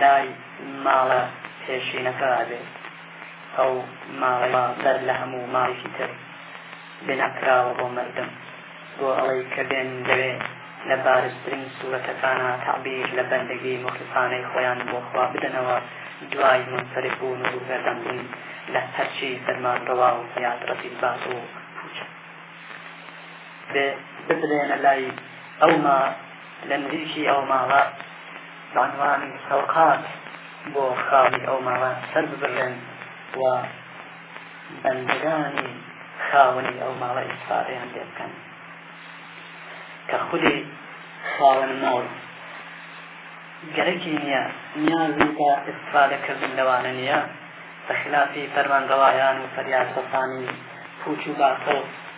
لای ماڵە پێشینەکە ئەبێت ئەو ماڵەوە بەر لە هەموو ماڵێکی تر بنا کراوە بۆ مردم بۆ ئەوەی کە بێن لەوێ لە بارزترین سوورەتەکانە تعبیر لە بەندگی مخلصانەی خۆیان بۆ خوا بدەنەوە دوای منفرد بوون و گەردەم بوون لە هەرچی فەرمان ڕەوا و زیاد ڕەتیب باز و پوچە بێ ببرێنە لای ئەو ما لە نزیکی ئەو ماڵە بەعنوان سەوقات بۆ خاڵی ئەو ماڵە سەر ببڕێن و بەندەگانی خاوەنی ئەو ماڵە ئیسفادەیان لێ بکەن کە خودی خاوەن ماڵ گەرەکی نییە نیازی بە ئیسفادەکردن لەوانە نییە بە خلافی فەرمانڕەوایان و فەریادڕەسانی پوچ و باسە و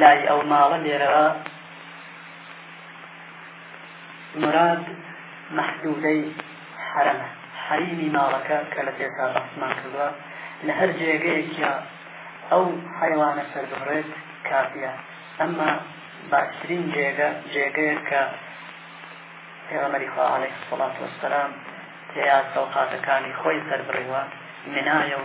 لای ئەو ماڵە لێرەوە مراد مەحدودەی حرەمە حەریمی ماڵەکە کە لە پێسا بەسمان کردووە لە هەر جێگەیەکە ئەو حیوانە سەربڕێت کافە ئەمما باشترین جێگە جێگەیە کە پێغەمەری خوا عليه سڵات وسلام تێیا سەوقاتەکانی خۆی سەربڕیوە منایە و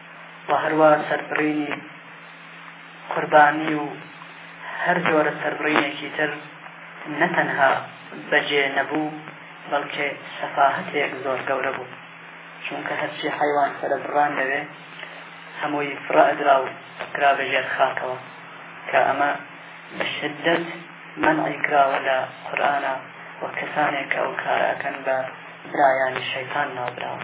و هەروا سەربڕینی قوربانی و هەر جۆرە سەربڕینێکی تر نەتەنها بەجێ نەبوو بەڵکێ سەفاهەتێک زۆر گەورە بوو چونکە هەرچی حیوان سەربڕان دەوێ هەمووی فرەدرا و کرا بەژێر خاکەوە کە ئەمە بە شدت منعی کراوە لە قورآە و کەسانێک ئەو کارەکەن بە برایانی شەیتان ناوبراوە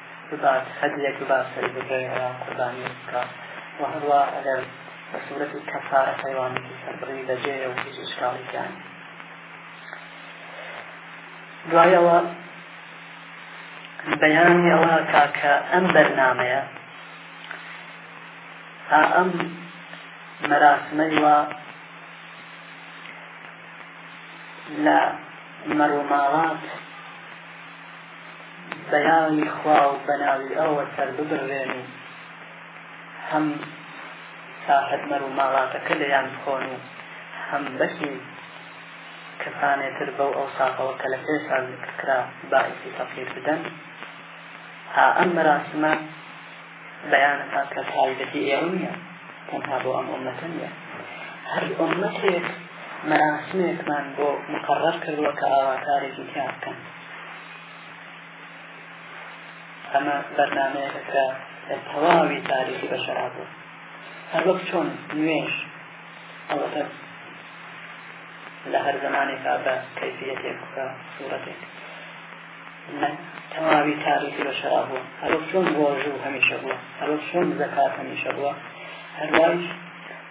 ببات هەدیە دووبار سەری ببڕێ یان قوربانیەک بکا و هەروا ئەگەر بە سورەتی کەفارە حەیوانێکی سەربڕی بەجێیە و هیچ ئشکاڵی تیان دوای ئەوە بەیانی ئەوە کا کە ئەم بەرنمەیە تا ئەم مەراسمەی وە لە مەڕوماڵات بەناوی خوا و بەناوی ئەوە سەر ببڕێن و هەم ساحب مەر و ماڵاتەکە لێیان بخۆن و هەم بەشی کەسانێ تر بەو ئەو ساقەوە کە لە پێ ساز کرا باعثی فەقیر بدەن ها ئەم مەراسمە بەیانەکە کە تایبەتی ئێوە نیە تەنها بۆ ئەم ئۆمەتە نیە هەر ئۆمەتێک مەراسمێکمان بۆ مقرڕ کردووە کە ئاواتارێکی تیا بکەن ئەمە بەرنمەیەکە کە تەواوی تاریخی بەشەرا بوو هەر وەک چۆن نوێش ئەوەتە لە هەر زمانێکا بە کەفیەتێک بکە سوورەتێک تەواوی تاریخی بەشەرا بوو هەر وەک چۆن ڕۆژوو هەمیشە بووە هەر وەک چۆن زەکات هەمیشە بووە هەروایش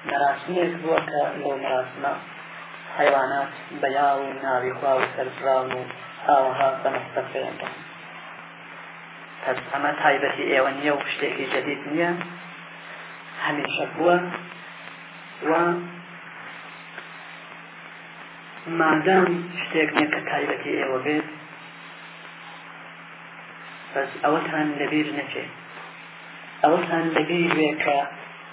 مەراسمێک بووە کە لەو مەراسمە حەیوانات بە یاو و ناوی خوا وەسەربراون و ئاوەها بە مەسرەف پێیان دەن پس ئەمە تایبەتی ئێوە نییە و شتێکی جەدید نییە هەمیشە بووە و مادام شتێک نیە کە تایبەتی ئێوە بێت بەس ئەوەتان لەبیر نەچێت ئەوەتان لەبیر بێ کە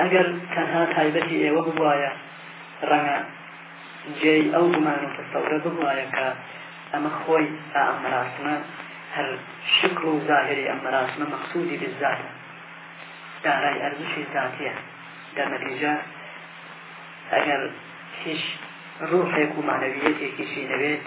ئەگەر تەنها تایبەتی ئێوە ببوایە ڕەنگە جێی ئەو گومان و تەسەورە ببوایە کە ئەمە خۆی تا ئەم مەراسمە هەر شکڵ و زاهری ئەم مەراسمە مەقصودی بزاتە دارای ئەرزشی زاتیە دە نەتیجە ئەگەر هیچ ڕوحێک و معنەویەتێکیشی نەوێت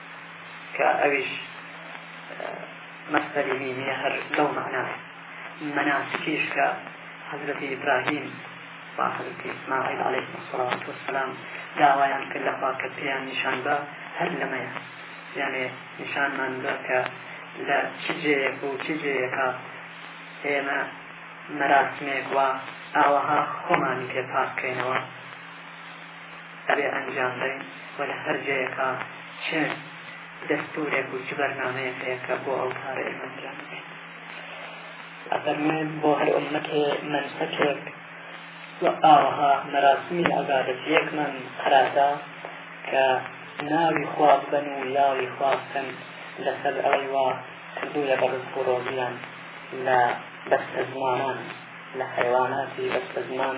کە ئەویش مەسەری مینیە هەر لەو معنایە مناسکیش کە حەزرەتی ئیبراهیم وحەزرەتی ئیسماعیل عەلەیه الصلاة والسلام داوایان کرد لە خوا کە پێیان نیشان بە هەر لەمەیە یانێ نیشانمان بە کە لە چ جێیەک و چ جێیەکە ئێمە مەراسمێک وە ئاوەها خۆمانی پێ پاککەینەوە ئەبێ ئەنجام بەین و لە هەر جێیەکا چ دەستورێک و چ بەرنامەیەک هەیە کە بۆ ئەو کارە ئێمە ئەنجام بدەین ئەفەرمێن بۆ هەر ئومەتێ مەنسەکێک و ئاوها مەراسمی عبادەتیەکمان قەراردا کە ناوی خوا بن و یاوی خوا بکەن لەسەر ئەوەی وا کردو لە بەڕز و ڕۆژیان لە بەستە زمانان لە حیواناتی بەستە زمان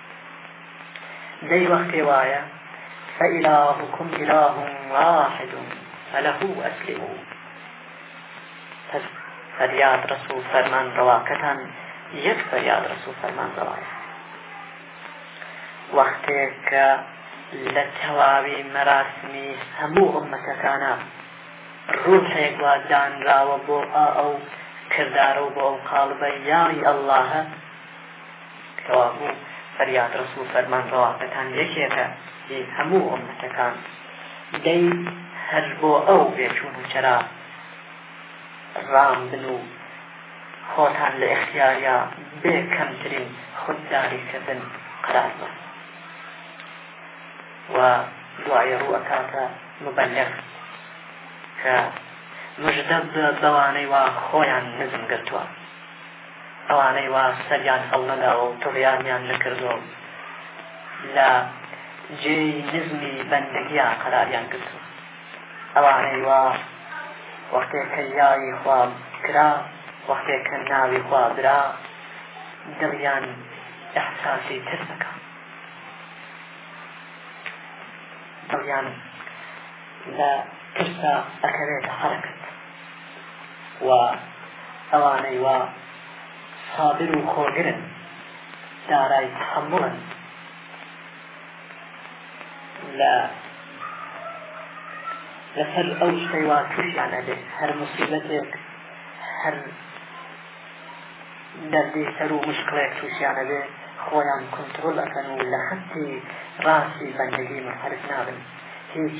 لەی وەختێ وایە فإلهکم إله واحد فله أسلموا پس فریاد رسول فرمان رواکەتان یەک فریاد رسول فرمان رواە وەختێک کە لە تەواوی مەراسمی هەموو ئەمەتەکانە ڕوحێک وا دانراوە بۆ ئا ئەو کردارە و بۆ ئەو قاڵبە یاڕی ئەللاهە کەوابوو فەریادڕەس و فەرمانڕەواکەتان یەکێکە لێ هەموو ئۆمەتەکان دەی هەر بۆ ئەو بێچوون و چرا ڕام بن و خۆتان لە ئختیاریا بێ کەمترین خودداریکردن قرار بن و دوای ڕوو ئەکاتە مبلغ کە مژدە بەوانەی وا خۆیان نزم گرتووە ئەوانەی وا سەریان هەڵنەداوە و تۆغیانیان نەکردوە و لە جێی نزمی بەندگیا قەراریان گرتوە ئەوانەی وا وەختێک کە یاوی خوا کرا وەختێک کە ناوی خوا برا دڵیان احساسی ترس دەکات دڵیان لە ترسا ئەکەوێتە حەرەکەت و ئەوانەی وا سابر و خۆگرن دارای تحملن لە لەسەر ئەو شتەی وا تووشیان ئەبێت هەر مسیبەتێک هەر دەردی سەر و مشکڵێک تووشیان ئەبێت خۆیان کنترۆل ئەکەن و لە خەتی ڕاستی بەندگی منحرف نابن هیچ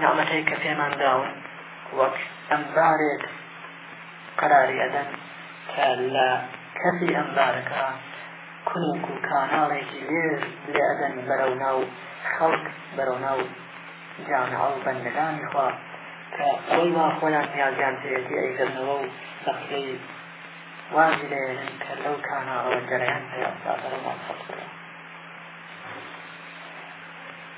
نیعمەتەی کە پێمان داون وەک ئەمبارێک قەراری ئەدەن کە لە کەسی ئەمبارەکە کونک و کاناڵێکی لێ لێ ئەدەن بەرەو ناو خەڵک بەرەو ناو جامعە و بەندەکانی خوا کە ئەوەی وا خۆیان نیازیان پێوێتی ئەیگەرنەوە و بەخشەی وازی لێنن کە لەو کاناڵەوە جەرەیان پێ ئەستا بەرەو ناو خەڵک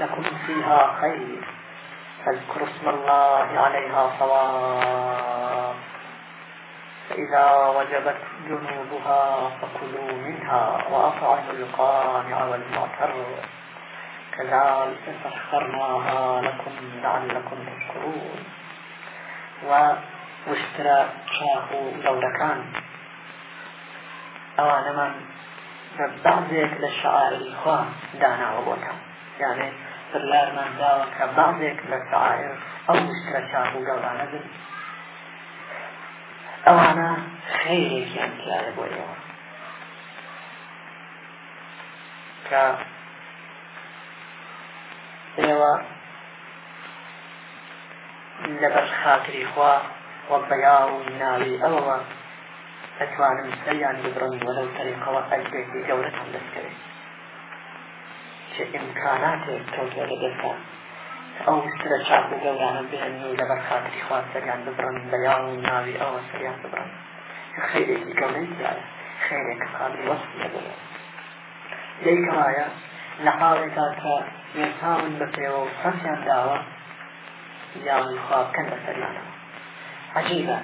لكم فيها خير فاذكروا اسم الله عليها صواب فإذا وجبت جنوبها فكلوا منها وأطعموا القانع والمعتر كذلك سخرناها لكم لعلكم تشكرون واشترى شاه دوركان اوان کە بەعزێک لە شەعائر خوا داناوە بۆتان یانێ بڕیارمان داوە کە بەعزێک لە شەعائر ئەو مشترە چاپ و گەورانە بن ئەوانە خەیرێکیان تیاە بۆ ئێوە کە ئێوە لەبەر خاتری خوا وە بەیاو ناوی ئەوە ئەتوانن سەریان ببڕن وە لەو تەریقەوە ئەجرێکی گەورەتان دەستکەوێت چ ئیمکاناتێک کەوتە لە دەستان ئەو سرە چاک و گەورانە بێن و لەبەر خاتری خوا سەریان ببڕن بە یاڵ و ناوی ئەوە سەریان ببڕن خیرێکی گەورەی تیایە خیرێک قابل وەسف نەبێت لێی کەوایە لە حاڵێکا کە وێساون بە پێوە و سەسیان داوە یاڵی خوابکەن بە سەریانەوە عجیبە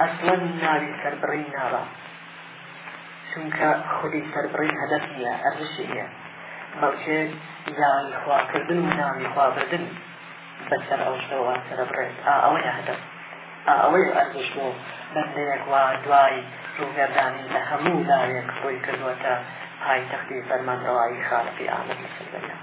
ئەسڵەن ناوی سەربڕین نابا چونکە خودی سەربڕین هەدەف نییە ئەرزشی نییە بەڵکێ یاوی خواکردن و ناوی خوابردن بەسەر ئەوشەوە سەربڕێت ئا ئەوەیە هەدەف ئا ئەوەی ئەرزش بۆ بەندەیەک وا دوای ڕووگەردانی لە هەموو لاوێک ڕووی کردوەتە پایتەختی فەرمانڕەوایی خاڵقی ئامەد لە سەردەمیان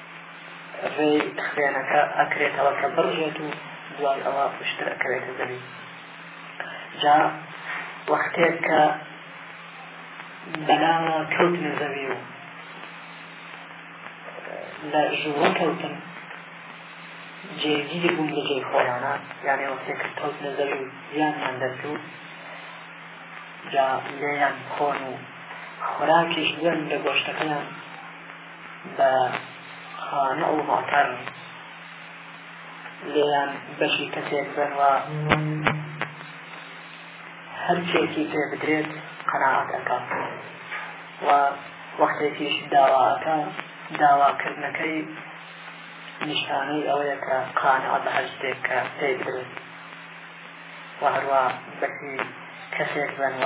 ڕێ خوێنەکە ئەکرێتەوە کە بڕژێت و دوای ئەوە پشتر ئەکەوێتە زەوی جا وەختێک کە بەلاوە کەوتنە زەوی و لە ژووە کەوتن جێگیر بوون لە جێی خۆیانە یانێ وەختێک کە کەوتنە زەوی و زیانیان دەرچوو جا لێیان خۆن و خوراکیش دوێن لە گۆشتەکەیان بە خانە و ڕاتان لێیان بەشی کەسێک بن و هەر کێکی پێ بدرێت قەناعەت ئەکات و وەختێکیش داواکە داواکردنەکەی نیشانەی ئەوەیە کە قانع بە هەر شتێک کە پێی بدرێت و هەروە بەشی کەسێک بن و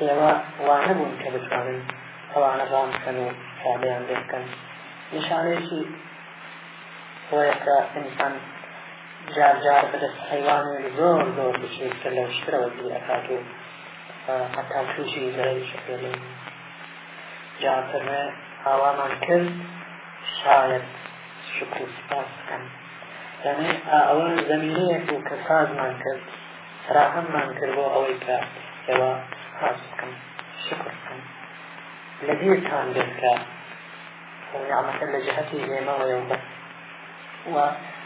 ئێوە وا نەبوون کە بتوانن ئەوانە ڕام بکەن و کابەیان لێ بکەن نیشانەیەکی ئەوەیە کە ئینسان جار جار بەدەست حەیوانی زۆر زۆر بچێت کە لەو شترەوە دی ئەکات و حتا تووشی زەرەی شەکرێن جا فەرمێ ئاوامان کرد شاید شکر و سپاس بکەن یعنی ئەوە زەمینەیەک بوو کە سازمان کرد فراهەممان کرد بۆ ئەوەی کە ئێوە حاز بکەن شکر بکەن لە بیرتان بێت کە نیعمەتە لە جهتی ئێمەوەیە و بەس و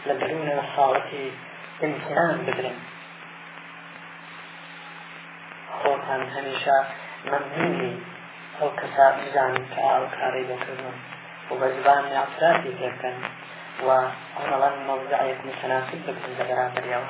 لە دەروونە حاڵەتی امتحان بدرن خۆتان هەمیشە مەمنونی ئەو کەسا بزانن کە ئاو کارەی بەکردن و بە زبان یاعترافی پێکەن و عملا موضعیت متناسب بکەن لە بەرامبەریەوە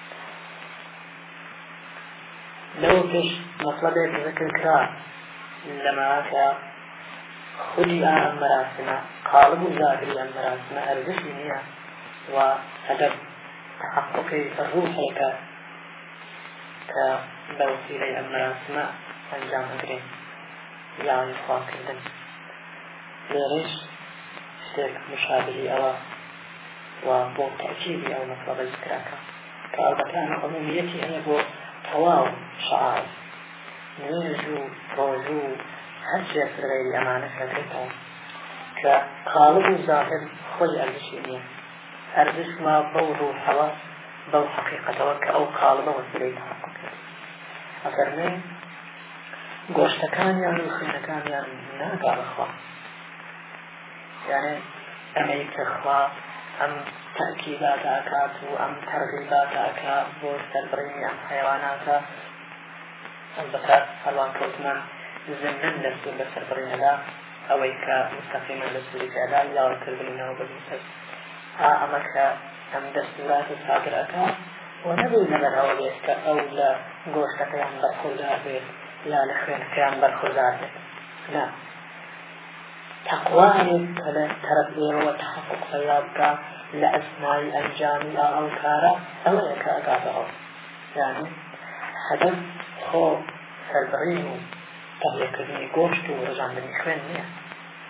لەوە پێش مەطلبێک ذکر کرا لەماکە خودی ئەم مەراسمە قاڵب و زاگری ئەم مەراسمە ئەرزشی نییە و ئەدەب تحققی ڕوحێکە کە بەوسیلەی ئەم مەراسمە ئەنجام بدرێن یاوی خواکردن لێرەش شتێک مشابهی ئەوە و بۆ تەئکیدی ئەو مەتڵەبەی سکراکە کە ئەڵبەتە عمومیەتی هەیە بۆ تەواو شعار نوێژ و ڕۆژ و هەر جێت لەغێری ئەمانە کەکرێتەوە کە قاڵب و زاهر خۆی ئەرزشی نییە ئەرزش ما بەو ڕوحەوە بەو حقیقەتەوە کە ئەو قاڵبە وەسیلەی تەحقق کرد ئەفەرمێ گۆشتەکانیان و خوێنەکانیان ناگا بەخوا یعنی ئەمەی کە خوا ئەم تەکیباتە ئەکات و ئەم تەرغیباتە ئەکا بۆ سەربڕینی ئەم حیواناتە ئەم بەکات هەڵوان کەوتمان زمن لە سوور لە سەربڕینەدا ئەوەی کە مستەقیمە لە سووریکەدا یاوەکردنەوە بە سەر ها ئەمە کە ئەم دەستوراتە ساگر ئەکا و نەبوو نەبەر ئەوە بێت کە ئەو لە گۆشتەکەیان بەرخوردار بێت یا لە خوێنەکەیان بەرخوردار بێت لا تەقوا ئەوەیە کە لە تەرەف ئێوەوە تەحەقوق پەیدا بکا لە ئەسنای ئەنجامی ئەو کارە ئەوەیە کە ئەگاتەوە یعنی هەدەف خۆ سەربڕین و تەهیەکردنی گۆشت و ڕژاندنی خوێن نییە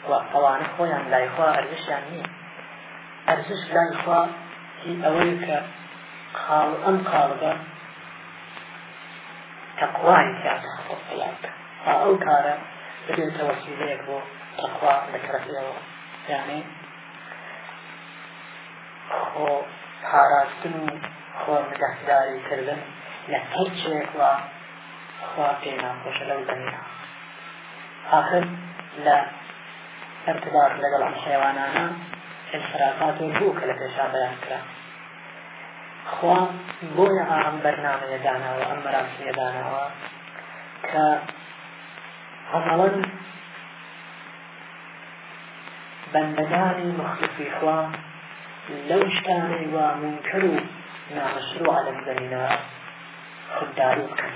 و ئەوانە خۆیان لای خوا ئەرزشیان نییە ئەرزش لای خوا هی ئەوەیە کە قاڵ ئەم قاڵبە تەقوای تیا تەحەقوق پەیدا بکا با ئەو کارە ببێتە وەسیلەیەک بۆ تەقوا لە کەرەکەیەوە یانێ خۆ پاراستن و خۆ نگەهداری کردن لە هەر چێک و خوا پێ ناخۆشە لەو دەنیا آخر لە ارتباط لەگەڵ ئەم حێوانانە انحرافات و بوو کە لە پێشا بەیان کرا خوا بۆیە ئەم بەرنامەیە داناوە ئەم مەراسمیە داناوە کە عملا بەندەگانی مخلصی خوا لەو شتانەی وا منکر و نامەشروع لەم زەمینە خودداری بکەن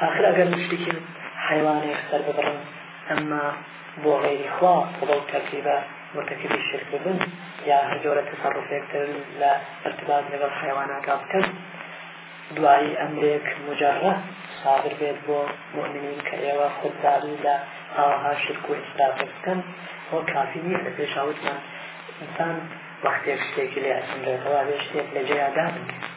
ئاخر ئەگەر موشریکین حەیوانێک سەر ببڕن ئەمما بۆ غەیری خوا و بەو تەرتیبە مرتەکەبی شرک ببن یا هەر جۆرە تەسەڕفێکتر لە ارتباط لەگەڵ حەیواناکە بکەن دوایی ئەمرێک مجرڕە سابر بێت بۆ مؤمنین کە ئێوە خودداری لە ئاها شرک و ئیسراف بکەن بۆ کافی نییە لە پێشاوتمان ئینسان وەختێک شتێکی لێ ئەسمرێتەوە بێ شتێک لە جێیادا بکەن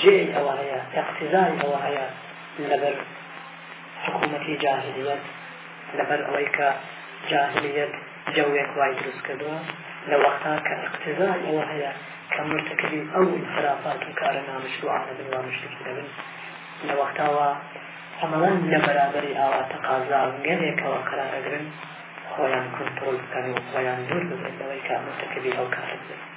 جێی ئەوە هەیە ئیقتیزای ئەوە هەیە لەبەر حکوومەتی جاهلیەت لەبەر ئەوەی کە جاهلیەت جەوێک وای دروست کردووە لە وەختا کە ئیقتیزای ئەوە هەیە کە مرتەکەبی ئەو خرافات و کارە نامشروعانە بن وا مشتکی دەبن لە وەختاوە ئەمەوان لە بەرابەری ئاوا تەقازا گەلێکەوە قەرارەگرن خۆیان کۆنترۆل بکەن و خۆیان دوور ببێت لەوەی کە مرتەکەبی ئەو کارە بێت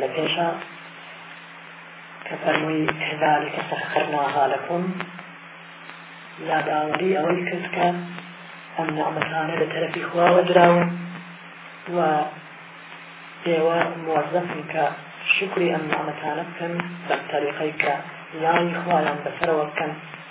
لە پێشە کە فەرمووی هزاری کە سەخرنا هالەکم یاداوەری ئەوەی کرد کە ئەم نعمەتانە لە تەرەفی خواوە دراون و ئێوە موەزەفن کە شکری ئەم نعمەتانە بکەن بەم تەریقەی کە یانی خوایان بەسەرەوە بکەن